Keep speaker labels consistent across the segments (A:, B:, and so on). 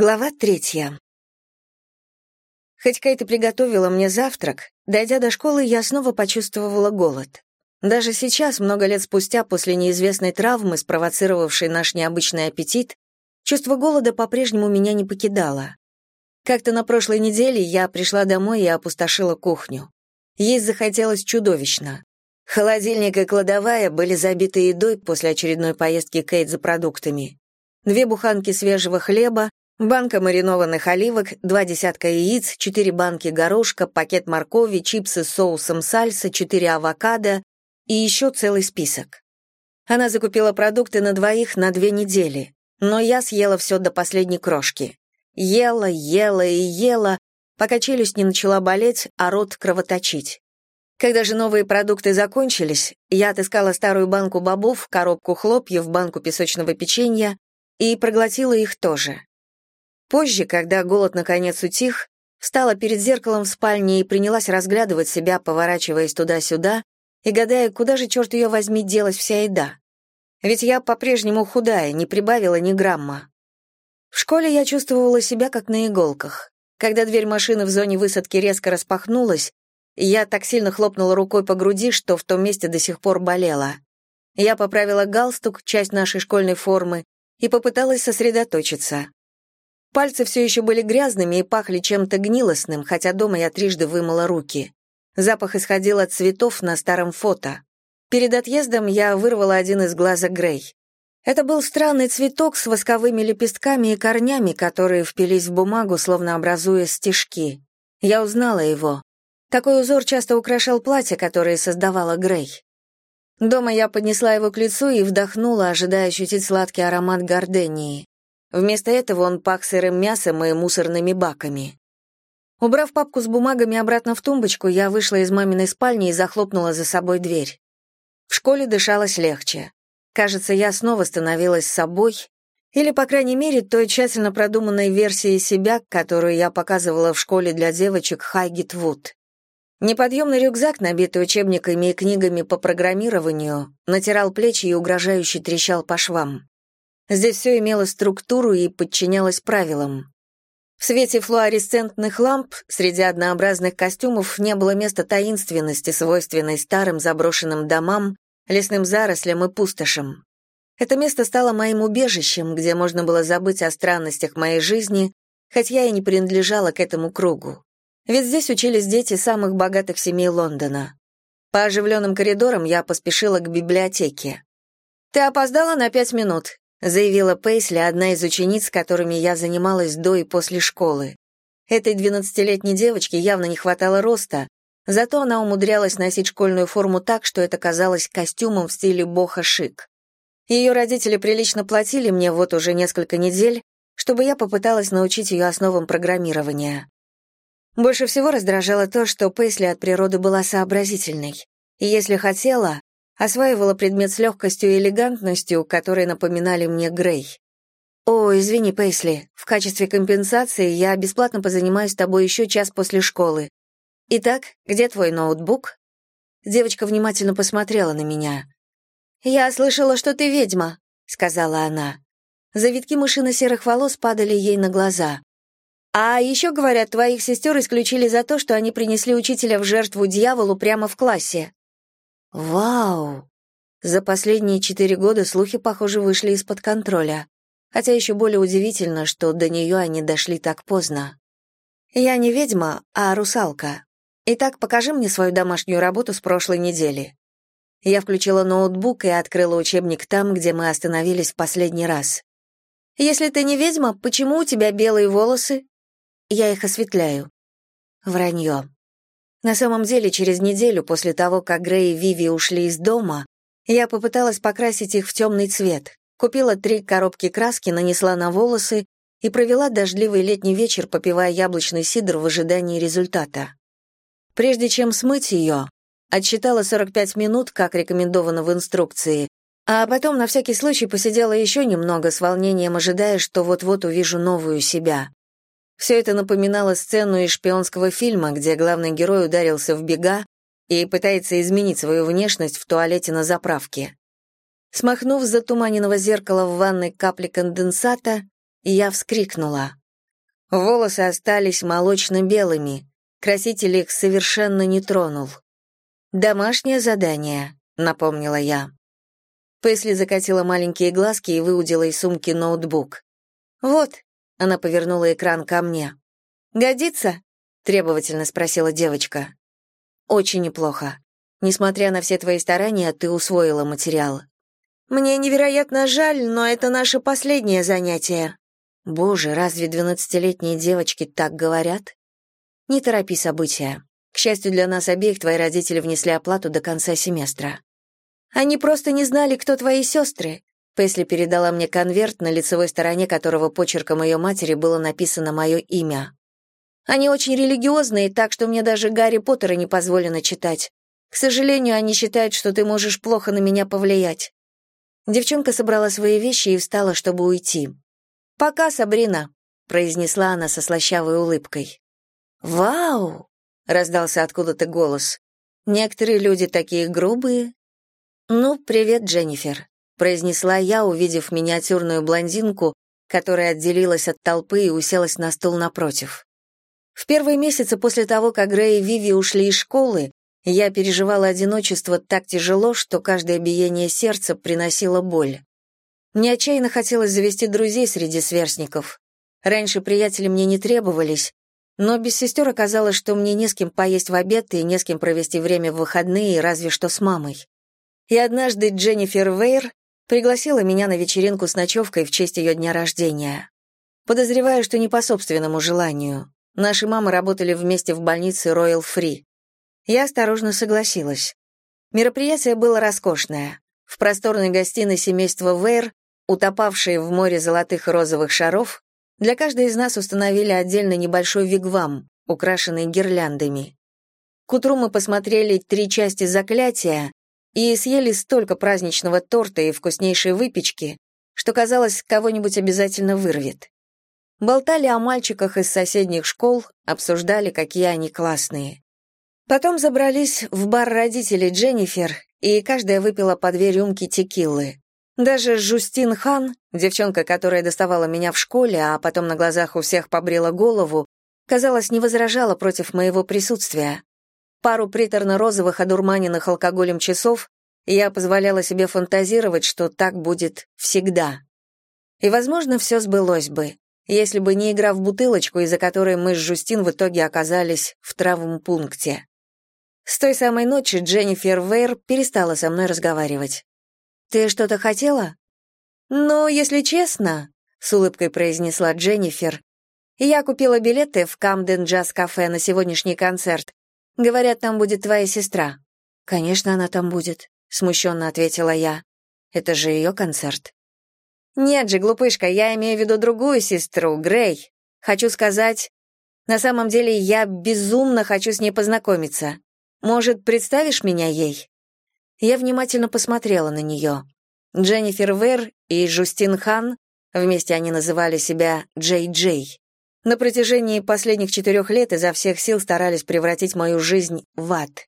A: Глава третья. Хоть Кейт и приготовила мне завтрак, дойдя до школы, я снова почувствовала голод. Даже сейчас, много лет спустя, после неизвестной травмы, спровоцировавшей наш необычный аппетит, чувство голода по-прежнему меня не покидало. Как-то на прошлой неделе я пришла домой и опустошила кухню. Есть захотелось чудовищно. Холодильник и кладовая были забиты едой после очередной поездки Кейт за продуктами. Две буханки свежего хлеба, банка маринованных оливок, два десятка яиц, четыре банки горошка, пакет моркови, чипсы с соусом сальса, четыре авокадо и еще целый список. Она закупила продукты на двоих на две недели, но я съела все до последней крошки. Ела, ела и ела, пока челюсть не начала болеть, а рот кровоточить. Когда же новые продукты закончились, я отыскала старую банку бобов, коробку хлопьев, банку песочного печенья и проглотила их тоже. Позже, когда голод наконец утих, встала перед зеркалом в спальне и принялась разглядывать себя, поворачиваясь туда-сюда и гадая, куда же, черт ее возьми, делась вся еда. Ведь я по-прежнему худая, не прибавила ни грамма. В школе я чувствовала себя как на иголках. Когда дверь машины в зоне высадки резко распахнулась, я так сильно хлопнула рукой по груди, что в том месте до сих пор болела. Я поправила галстук, часть нашей школьной формы, и попыталась сосредоточиться. Пальцы все еще были грязными и пахли чем-то гнилостным, хотя дома я трижды вымыла руки. Запах исходил от цветов на старом фото. Перед отъездом я вырвала один из глаза Грей. Это был странный цветок с восковыми лепестками и корнями, которые впились в бумагу, словно образуя стежки. Я узнала его. Такой узор часто украшал платье, которое создавала Грей. Дома я поднесла его к лицу и вдохнула, ожидая ощутить сладкий аромат гордении. Вместо этого он пах сырым мясом и мусорными баками. Убрав папку с бумагами обратно в тумбочку, я вышла из маминой спальни и захлопнула за собой дверь. В школе дышалось легче. Кажется, я снова становилась собой, или, по крайней мере, той тщательно продуманной версией себя, которую я показывала в школе для девочек Хайгит Вуд. Неподъемный рюкзак, набитый учебниками и книгами по программированию, натирал плечи и угрожающе трещал по швам. Здесь все имело структуру и подчинялось правилам. В свете флуоресцентных ламп среди однообразных костюмов не было места таинственности, свойственной старым заброшенным домам, лесным зарослям и пустошам. Это место стало моим убежищем, где можно было забыть о странностях моей жизни, хоть я и не принадлежала к этому кругу. Ведь здесь учились дети самых богатых семей Лондона. По оживленным коридорам я поспешила к библиотеке. «Ты опоздала на пять минут», — заявила Пейсли, одна из учениц, которыми я занималась до и после школы. Этой двенадцатилетней девочке явно не хватало роста, зато она умудрялась носить школьную форму так, что это казалось костюмом в стиле боха-шик. Ее родители прилично платили мне вот уже несколько недель, чтобы я попыталась научить ее основам программирования. Больше всего раздражало то, что Пейсли от природы была сообразительной, и если хотела, осваивала предмет с легкостью и элегантностью, которые напоминали мне Грей. «О, извини, Пейсли, в качестве компенсации я бесплатно позанимаюсь с тобой еще час после школы. Итак, где твой ноутбук?» Девочка внимательно посмотрела на меня. «Я слышала, что ты ведьма», — сказала она. Завитки мышины серых волос падали ей на глаза. А еще, говорят, твоих сестер исключили за то, что они принесли учителя в жертву дьяволу прямо в классе. Вау! За последние четыре года слухи, похоже, вышли из-под контроля. Хотя еще более удивительно, что до нее они дошли так поздно. Я не ведьма, а русалка. Итак, покажи мне свою домашнюю работу с прошлой недели. Я включила ноутбук и открыла учебник там, где мы остановились в последний раз. Если ты не ведьма, почему у тебя белые волосы? Я их осветляю. Вранье. На самом деле, через неделю после того, как Грей и Виви ушли из дома, я попыталась покрасить их в темный цвет. Купила три коробки краски, нанесла на волосы и провела дождливый летний вечер, попивая яблочный сидр в ожидании результата. Прежде чем смыть ее, отсчитала 45 минут, как рекомендовано в инструкции, а потом на всякий случай посидела еще немного с волнением, ожидая, что вот-вот увижу новую себя. Все это напоминало сцену из шпионского фильма, где главный герой ударился в бега и пытается изменить свою внешность в туалете на заправке. Смахнув с затуманенного зеркала в ванной капли конденсата, я вскрикнула. Волосы остались молочно-белыми, краситель их совершенно не тронул. «Домашнее задание», — напомнила я. Песли закатила маленькие глазки и выудила из сумки ноутбук. «Вот», — она повернула экран ко мне. «Годится?» — требовательно спросила девочка. «Очень неплохо. Несмотря на все твои старания, ты усвоила материал». «Мне невероятно жаль, но это наше последнее занятие». «Боже, разве двенадцатилетние девочки так говорят?» «Не торопи события. К счастью для нас обеих, твои родители внесли оплату до конца семестра». «Они просто не знали, кто твои сестры». Песли передала мне конверт, на лицевой стороне которого почерком ее матери было написано мое имя. Они очень религиозные, так что мне даже Гарри Поттера не позволено читать. К сожалению, они считают, что ты можешь плохо на меня повлиять». Девчонка собрала свои вещи и встала, чтобы уйти. «Пока, Сабрина», — произнесла она со слащавой улыбкой. «Вау!» — раздался откуда-то голос. «Некоторые люди такие грубые». «Ну, привет, Дженнифер», — произнесла я, увидев миниатюрную блондинку, которая отделилась от толпы и уселась на стул напротив. В первые месяцы после того, как Грей и Виви ушли из школы, я переживала одиночество так тяжело, что каждое биение сердца приносило боль. Мне отчаянно хотелось завести друзей среди сверстников. Раньше приятели мне не требовались, но без сестер оказалось, что мне не с кем поесть в обед и не с кем провести время в выходные, разве что с мамой. И однажды Дженнифер Вейр пригласила меня на вечеринку с ночевкой в честь ее дня рождения. Подозреваю, что не по собственному желанию. Наши мамы работали вместе в больнице Royal Free. Я осторожно согласилась. Мероприятие было роскошное. В просторной гостиной семейства Вейр, утопавшей в море золотых и розовых шаров, для каждой из нас установили отдельно небольшой вигвам, украшенный гирляндами. К утру мы посмотрели три части заклятия и съели столько праздничного торта и вкуснейшей выпечки, что казалось, кого-нибудь обязательно вырвет. Болтали о мальчиках из соседних школ, обсуждали, какие они классные. Потом забрались в бар родителей Дженнифер, и каждая выпила по две рюмки текилы. Даже Жустин Хан, девчонка, которая доставала меня в школе, а потом на глазах у всех побрила голову, казалось, не возражала против моего присутствия. Пару приторно-розовых одурманенных алкоголем часов я позволяла себе фантазировать, что так будет всегда. И, возможно, все сбылось бы если бы не игра в бутылочку, из-за которой мы с Жустин в итоге оказались в травмпункте. С той самой ночи Дженнифер Вейр перестала со мной разговаривать. «Ты что-то хотела?» «Ну, если честно», — с улыбкой произнесла Дженнифер, «я купила билеты в Камден Джаз Кафе на сегодняшний концерт. Говорят, там будет твоя сестра». «Конечно, она там будет», — смущенно ответила я. «Это же ее концерт». «Нет же, глупышка, я имею в виду другую сестру, Грей. Хочу сказать, на самом деле я безумно хочу с ней познакомиться. Может, представишь меня ей?» Я внимательно посмотрела на нее. Дженнифер Вер и Жустин Хан, вместе они называли себя Джей Джей, на протяжении последних четырех лет изо всех сил старались превратить мою жизнь в ад.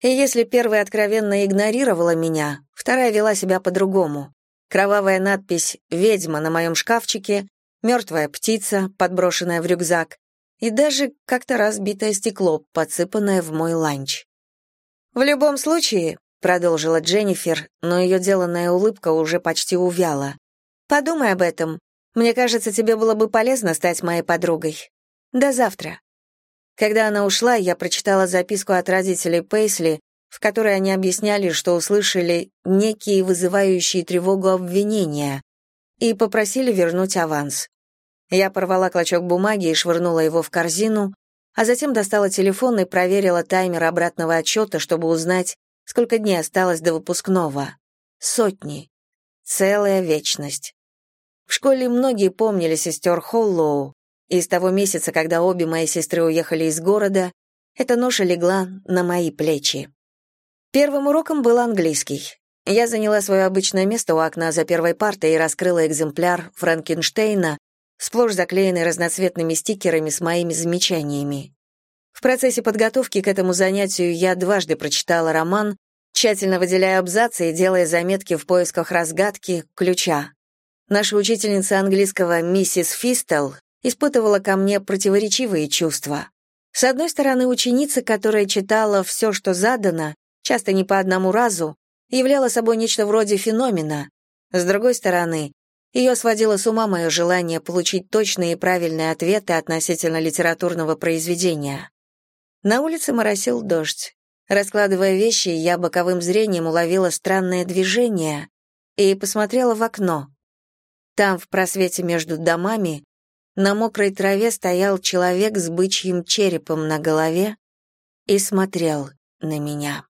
A: И если первая откровенно игнорировала меня, вторая вела себя по-другому. Кровавая надпись «Ведьма» на моем шкафчике, мертвая птица, подброшенная в рюкзак, и даже как-то разбитое стекло, подсыпанное в мой ланч. «В любом случае», — продолжила Дженнифер, но ее деланная улыбка уже почти увяла, «подумай об этом. Мне кажется, тебе было бы полезно стать моей подругой. До завтра». Когда она ушла, я прочитала записку от родителей Пейсли, в которой они объясняли, что услышали некие вызывающие тревогу обвинения и попросили вернуть аванс. Я порвала клочок бумаги и швырнула его в корзину, а затем достала телефон и проверила таймер обратного отчета, чтобы узнать, сколько дней осталось до выпускного. Сотни. Целая вечность. В школе многие помнили сестер Холлоу, и с того месяца, когда обе мои сестры уехали из города, эта ноша легла на мои плечи. Первым уроком был английский. Я заняла свое обычное место у окна за первой партой и раскрыла экземпляр Франкенштейна, сплошь заклеенный разноцветными стикерами с моими замечаниями. В процессе подготовки к этому занятию я дважды прочитала роман, тщательно выделяя абзацы и делая заметки в поисках разгадки ключа. Наша учительница английского миссис Фистел испытывала ко мне противоречивые чувства. С одной стороны, ученица, которая читала все, что задано, часто не по одному разу, являла собой нечто вроде феномена. С другой стороны, ее сводило с ума мое желание получить точные и правильные ответы относительно литературного произведения. На улице моросил дождь. Раскладывая вещи, я боковым зрением уловила странное движение и посмотрела в окно. Там, в просвете между домами, на мокрой траве стоял человек с бычьим черепом на голове и смотрел на меня.